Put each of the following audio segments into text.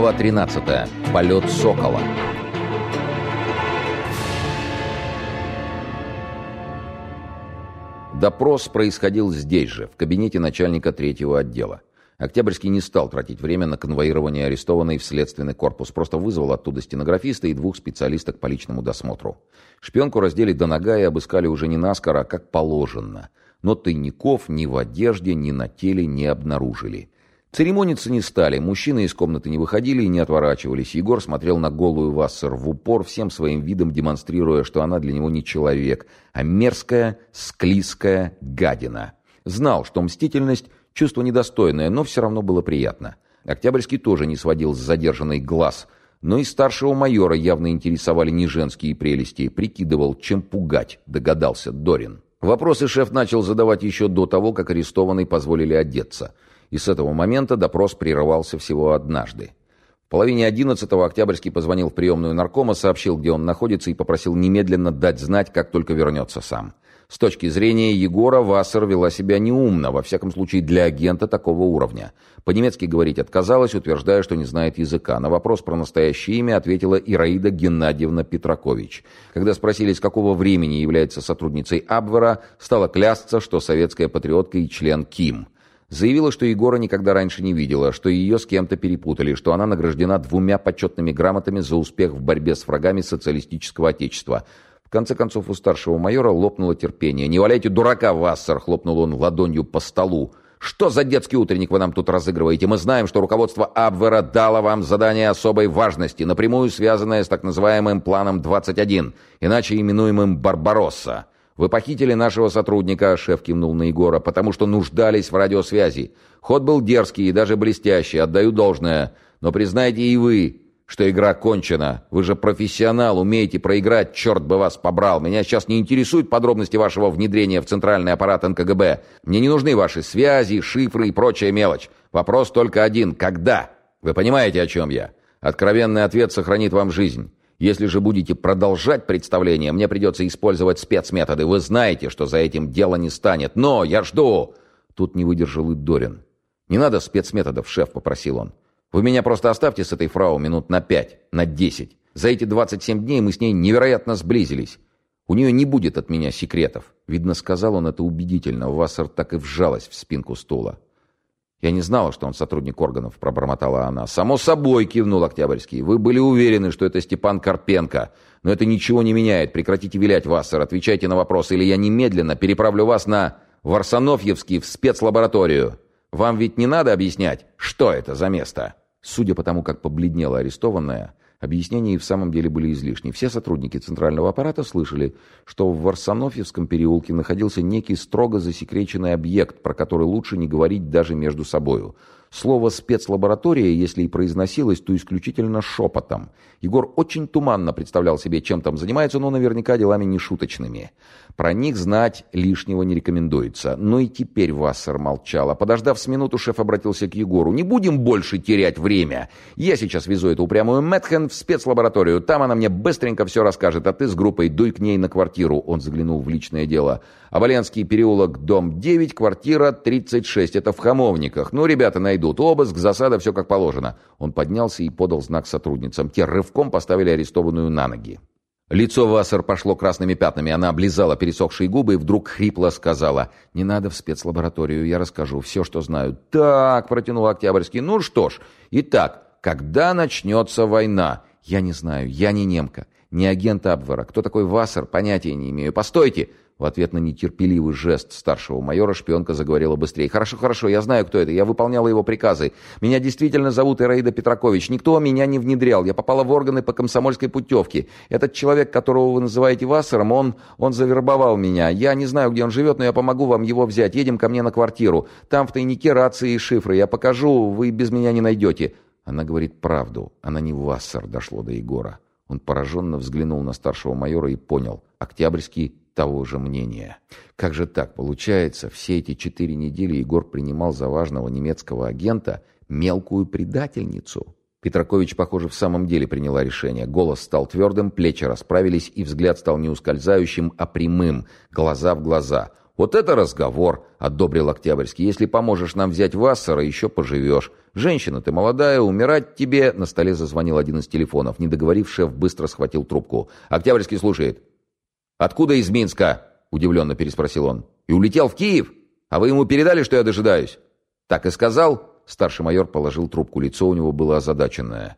Глава 13. Полет сокола. Допрос происходил здесь же, в кабинете начальника третьего отдела. Октябрьский не стал тратить время на конвоирование арестованной в следственный корпус, просто вызвал оттуда стенографиста и двух специалисток по личному досмотру. Шпионку раздели до нога и обыскали уже не наскоро, а как положено. Но тайников ни в одежде, ни на теле не обнаружили. Церемониться не стали, мужчины из комнаты не выходили и не отворачивались. Егор смотрел на голую Вассер в упор, всем своим видом демонстрируя, что она для него не человек, а мерзкая, склизкая гадина. Знал, что мстительность Чувство недостойное, но все равно было приятно. Октябрьский тоже не сводил с задержанной глаз, но и старшего майора явно интересовали не женские прелести. Прикидывал, чем пугать, догадался Дорин. Вопросы шеф начал задавать еще до того, как арестованный позволили одеться. И с этого момента допрос прерывался всего однажды. В половине одиннадцатого Октябрьский позвонил в приемную наркома, сообщил, где он находится, и попросил немедленно дать знать, как только вернется сам. С точки зрения Егора, Вассер вела себя неумно, во всяком случае для агента такого уровня. По-немецки говорить отказалась, утверждая, что не знает языка. На вопрос про настоящее имя ответила Ираида Геннадьевна Петракович. Когда спросили, с какого времени является сотрудницей Абвера, стала клясться, что советская патриотка и член КИМ. Заявила, что Егора никогда раньше не видела, что ее с кем-то перепутали, что она награждена двумя почетными грамотами за успех в борьбе с врагами социалистического отечества – в конце концов, у старшего майора лопнуло терпение. «Не валяйте дурака, Вассер!» — хлопнул он ладонью по столу. «Что за детский утренник вы нам тут разыгрываете? Мы знаем, что руководство Абвера дало вам задание особой важности, напрямую связанное с так называемым планом 21, иначе именуемым «Барбаросса». Вы похитили нашего сотрудника, шеф кивнул на Егора, потому что нуждались в радиосвязи. Ход был дерзкий и даже блестящий, отдаю должное. Но признайте и вы, что игра кончена. Вы же профессионал, умеете проиграть, черт бы вас побрал. Меня сейчас не интересуют подробности вашего внедрения в центральный аппарат НКГБ. Мне не нужны ваши связи, шифры и прочая мелочь. Вопрос только один – когда? Вы понимаете, о чем я? Откровенный ответ сохранит вам жизнь. Если же будете продолжать представление, мне придется использовать спецметоды. Вы знаете, что за этим дело не станет. Но я жду!» Тут не выдержал и Дорин. «Не надо спецметодов, шеф», — попросил он. Вы меня просто оставьте с этой фрау минут на пять, на десять. За эти 27 дней мы с ней невероятно сблизились. У нее не будет от меня секретов. Видно, сказал он это убедительно. Вассер так и вжалась в спинку стула. «Я не знала, что он сотрудник органов», — пробормотала она. «Само собой», — кивнул Октябрьский. «Вы были уверены, что это Степан Карпенко. Но это ничего не меняет. Прекратите вилять, Вассер. Отвечайте на вопросы, или я немедленно переправлю вас на Варсановьевский в спецлабораторию. Вам ведь не надо объяснять, что это за место?» Судя по тому, как побледнела арестованная, объяснения и в самом деле были излишни. Все сотрудники центрального аппарата слышали, что в Варсонофьевском переулке находился некий строго засекреченный объект, про который лучше не говорить даже между собою – Слово «спецлаборатория», если и произносилось, то исключительно шепотом. Егор очень туманно представлял себе, чем там занимается, но наверняка делами не шуточными. Про них знать лишнего не рекомендуется. Но и теперь Вассер молчала. Подождав с минуту, шеф обратился к Егору. «Не будем больше терять время. Я сейчас везу эту упрямую Мэтхен в спецлабораторию. Там она мне быстренько все расскажет, а ты с группой дуй к ней на квартиру». Он заглянул в личное дело. «Аболенский переулок, дом 9, квартира 36. Это в Хамовниках. Ну, ребята, найду идут. Обыск, засада, все как положено». Он поднялся и подал знак сотрудницам. Те рывком поставили арестованную на ноги. Лицо Вассер пошло красными пятнами. Она облизала пересохшие губы и вдруг хрипло сказала. «Не надо в спецлабораторию, я расскажу все, что знаю». «Так», — протянул Октябрьский, — «ну что ж. Итак, когда начнется война?» «Я не знаю, я не немка, не агент Абвера. Кто такой Вассер, понятия не имею. Постойте!» В ответ на нетерпеливый жест старшего майора шпионка заговорила быстрее. «Хорошо, хорошо, я знаю, кто это. Я выполняла его приказы. Меня действительно зовут Ираида Петракович. Никто меня не внедрял. Я попала в органы по комсомольской путевке. Этот человек, которого вы называете Вассером, он, он завербовал меня. Я не знаю, где он живет, но я помогу вам его взять. Едем ко мне на квартиру. Там в тайнике рации и шифры. Я покажу, вы без меня не найдете». Она говорит правду. Она не Вассер, дошло до Егора. Он пораженно взглянул на старшего майора и понял. Октябрьский того же мнения. Как же так получается, все эти четыре недели Егор принимал за важного немецкого агента мелкую предательницу? Петракович, похоже, в самом деле приняла решение. Голос стал твердым, плечи расправились, и взгляд стал не ускользающим, а прямым, глаза в глаза. «Вот это разговор!» — одобрил Октябрьский. «Если поможешь нам взять Вассера, еще поживешь. Женщина ты молодая, умирать тебе...» На столе зазвонил один из телефонов. Не договорив, шеф быстро схватил трубку. Октябрьский слушает. «Откуда из Минска?» — удивленно переспросил он. «И улетел в Киев? А вы ему передали, что я дожидаюсь?» «Так и сказал?» Старший майор положил трубку. Лицо у него было озадаченное.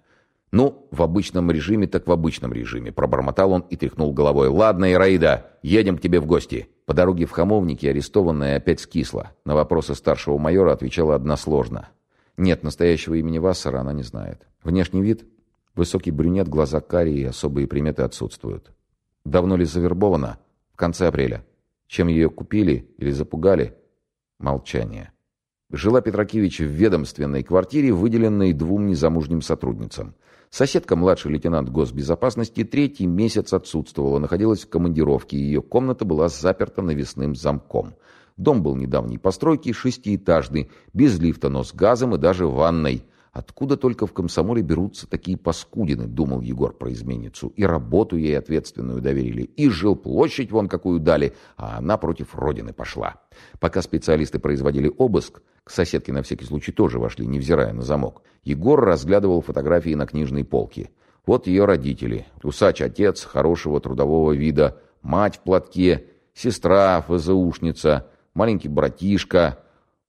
«Ну, в обычном режиме, так в обычном режиме», — пробормотал он и тряхнул головой. «Ладно, Ираида, едем к тебе в гости». По дороге в Хамовники арестованная опять скисла. На вопросы старшего майора отвечала односложно. Нет, настоящего имени Вассера она не знает. Внешний вид — высокий брюнет, глаза карие, особые приметы отсутствуют. Давно ли завербована? В конце апреля. Чем ее купили или запугали? Молчание. Жила Петракевич в ведомственной квартире, выделенной двум незамужним сотрудницам. Соседка, младший лейтенант госбезопасности, третий месяц отсутствовала, находилась в командировке, ее комната была заперта навесным замком. Дом был недавней постройки, шестиэтажный, без лифта, но с газом и даже ванной. Откуда только в комсомоле берутся такие паскудины, думал Егор про изменницу. И работу ей ответственную доверили, и жилплощадь вон какую дали, а она против родины пошла. Пока специалисты производили обыск, к соседке на всякий случай тоже вошли, невзирая на замок. Егор разглядывал фотографии на книжной полке. Вот ее родители. Усач-отец, хорошего трудового вида, мать в платке, сестра, ФЗУшница, маленький братишка,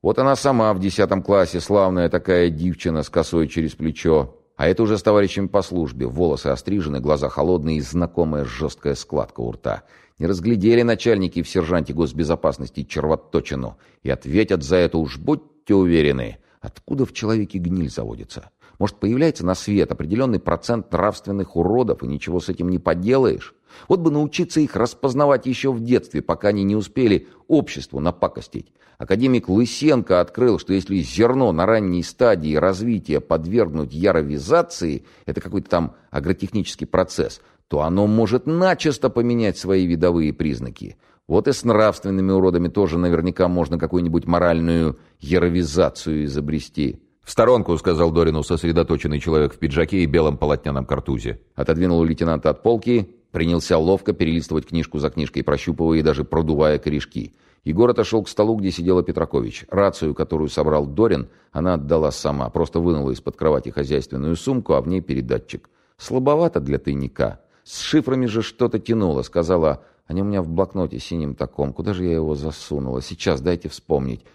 вот она сама в десятом классе, славная такая девчина с косой через плечо. А это уже с товарищами по службе. Волосы острижены, глаза холодные и знакомая жесткая складка у рта. Не разглядели начальники в сержанте госбезопасности червоточину. И ответят за это уж будьте уверены. Откуда в человеке гниль заводится? Может, появляется на свет определенный процент нравственных уродов, и ничего с этим не поделаешь? Вот бы научиться их распознавать еще в детстве, пока они не успели обществу напакостить. Академик Лысенко открыл, что если зерно на ранней стадии развития подвергнуть яровизации, это какой-то там агротехнический процесс, то оно может начисто поменять свои видовые признаки. Вот и с нравственными уродами тоже наверняка можно какую-нибудь моральную яровизацию изобрести. «В сторонку», — сказал Дорину сосредоточенный человек в пиджаке и белом полотняном картузе. Отодвинул лейтенанта от полки, принялся ловко перелистывать книжку за книжкой, прощупывая и даже продувая корешки. Егор отошел к столу, где сидела Петракович. Рацию, которую собрал Дорин, она отдала сама. Просто вынула из-под кровати хозяйственную сумку, а в ней передатчик. Слабовато для тайника. С шифрами же что-то тянуло. Сказала, они у меня в блокноте синим таком. Куда же я его засунула? Сейчас дайте вспомнить.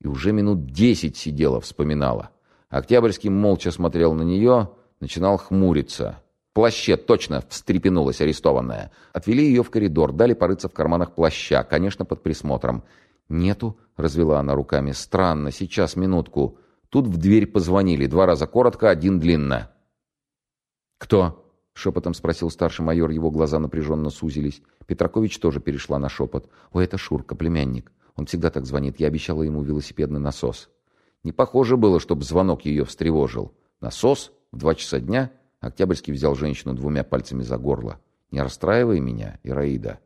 И уже минут десять сидела, вспоминала. Октябрьский молча смотрел на нее, начинал хмуриться плаще, точно!» — встрепенулась арестованная. Отвели ее в коридор, дали порыться в карманах плаща, конечно, под присмотром. «Нету», — развела она руками. «Странно, сейчас, минутку». Тут в дверь позвонили, два раза коротко, один длинно. «Кто?» — шепотом спросил старший майор, его глаза напряженно сузились. Петракович тоже перешла на шепот. «Ой, это Шурка, племянник. Он всегда так звонит. Я обещала ему велосипедный насос». Не похоже было, чтобы звонок ее встревожил. «Насос? В два часа дня?» Октябрьский взял женщину двумя пальцами за горло. «Не расстраивай меня, Ираида».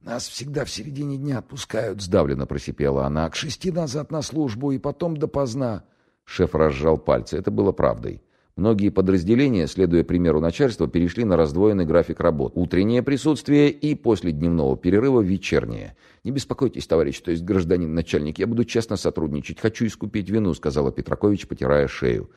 «Нас всегда в середине дня отпускают», — сдавленно просипела она. «К шести назад на службу и потом допоздна». Шеф разжал пальцы. Это было правдой. Многие подразделения, следуя примеру начальства, перешли на раздвоенный график работ. Утреннее присутствие и после дневного перерыва вечернее. «Не беспокойтесь, товарищ, то есть гражданин начальник, я буду честно сотрудничать. Хочу искупить вину», — сказала Петракович, потирая шею.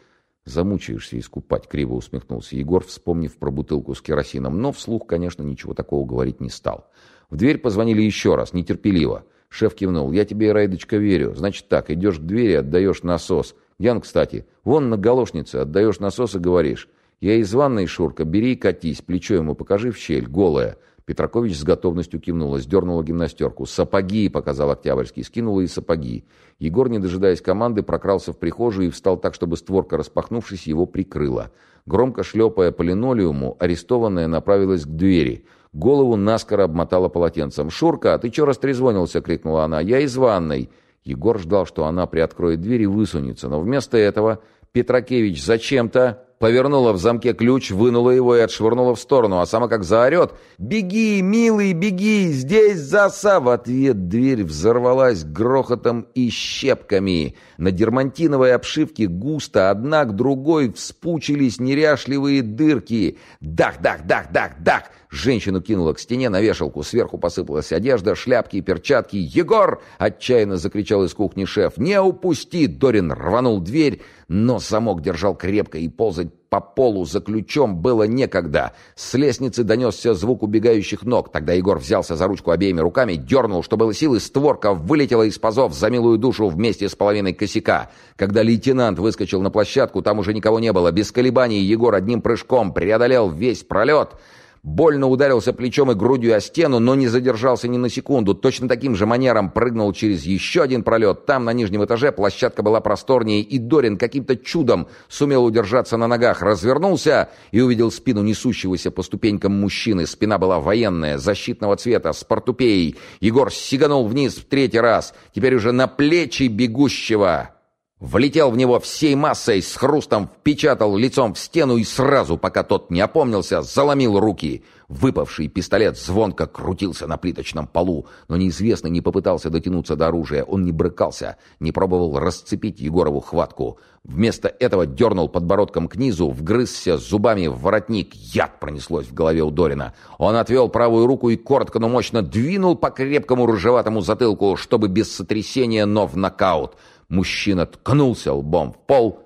«Замучаешься искупать», — криво усмехнулся Егор, вспомнив про бутылку с керосином, но вслух, конечно, ничего такого говорить не стал. В дверь позвонили еще раз, нетерпеливо. Шеф кивнул. «Я тебе, Райдочка, верю. Значит так, идешь к двери, отдаешь насос. Ян, кстати, вон на галошнице отдаешь насос и говоришь. Я из ванной, Шурка, бери и катись, плечо ему покажи в щель, голое. Петракович с готовностью кивнула, сдернула гимнастерку. «Сапоги!» — показал Октябрьский. Скинула и сапоги. Егор, не дожидаясь команды, прокрался в прихожую и встал так, чтобы створка, распахнувшись, его прикрыла. Громко шлепая по линолеуму, арестованная направилась к двери. Голову наскоро обмотала полотенцем. «Шурка, ты чё растрезвонился?» — крикнула она. «Я из ванной». Егор ждал, что она приоткроет дверь и высунется, но вместо этого Петракевич зачем-то Повернула в замке ключ, вынула его и отшвырнула в сторону, а сама как заорет «Беги, милый, беги! Здесь заса!» В ответ дверь взорвалась грохотом и щепками. На дермантиновой обшивке густо, одна к другой, вспучились неряшливые дырки. «Дах, дах, дах, дах, дах!» Женщину кинуло к стене на вешалку. Сверху посыпалась одежда, шляпки и перчатки. «Егор!» — отчаянно закричал из кухни шеф. «Не упусти!» Дорин рванул дверь, но замок держал крепко и ползать по полу за ключом было некогда. С лестницы донесся звук убегающих ног. Тогда Егор взялся за ручку обеими руками, дернул, что было силы, створка вылетела из пазов за милую душу вместе с половиной косяка. Когда лейтенант выскочил на площадку, там уже никого не было. Без колебаний Егор одним прыжком преодолел весь пролет — Больно ударился плечом и грудью о стену, но не задержался ни на секунду. Точно таким же манером прыгнул через еще один пролет. Там, на нижнем этаже, площадка была просторнее, и Дорин каким-то чудом сумел удержаться на ногах. Развернулся и увидел спину несущегося по ступенькам мужчины. Спина была военная, защитного цвета, с портупеей. Егор сиганул вниз в третий раз, теперь уже на плечи бегущего. Влетел в него всей массой, с хрустом впечатал лицом в стену и сразу, пока тот не опомнился, заломил руки. Выпавший пистолет звонко крутился на плиточном полу, но неизвестный не попытался дотянуться до оружия. Он не брыкался, не пробовал расцепить Егорову хватку. Вместо этого дернул подбородком к низу, вгрызся зубами в воротник. Яд пронеслось в голове у Дорина. Он отвел правую руку и коротко, но мощно двинул по крепкому рыжеватому затылку, чтобы без сотрясения, но в нокаут. Мужчина ткнулся лбом в пол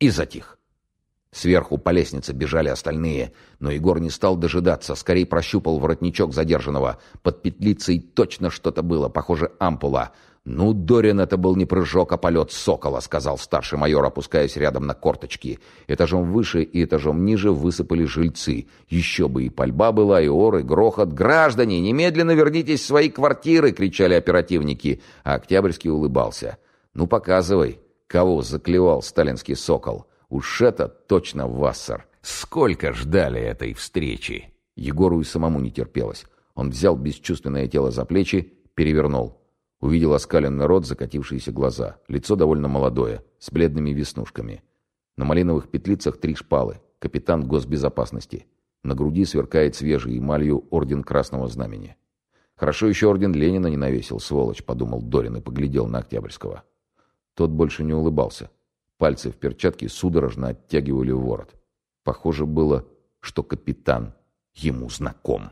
и затих. Сверху по лестнице бежали остальные, но Егор не стал дожидаться, скорее прощупал воротничок задержанного. Под петлицей точно что-то было, похоже, ампула. «Ну, Дорин, это был не прыжок, а полет сокола», — сказал старший майор, опускаясь рядом на корточки. Этажом выше и этажом ниже высыпали жильцы. Еще бы и пальба была, и ор, и грохот. «Граждане, немедленно вернитесь в свои квартиры!» — кричали оперативники. А Октябрьский улыбался. Ну, показывай, кого заклевал сталинский сокол. Уж это точно Вассер. Сколько ждали этой встречи? Егору и самому не терпелось. Он взял бесчувственное тело за плечи, перевернул. Увидел оскаленный рот, закатившиеся глаза. Лицо довольно молодое, с бледными веснушками. На малиновых петлицах три шпалы. Капитан госбезопасности. На груди сверкает свежей эмалью орден Красного Знамени. Хорошо еще орден Ленина не навесил, сволочь, подумал Дорин и поглядел на Октябрьского. Тот больше не улыбался. Пальцы в перчатке судорожно оттягивали ворот. Похоже было, что капитан ему знаком.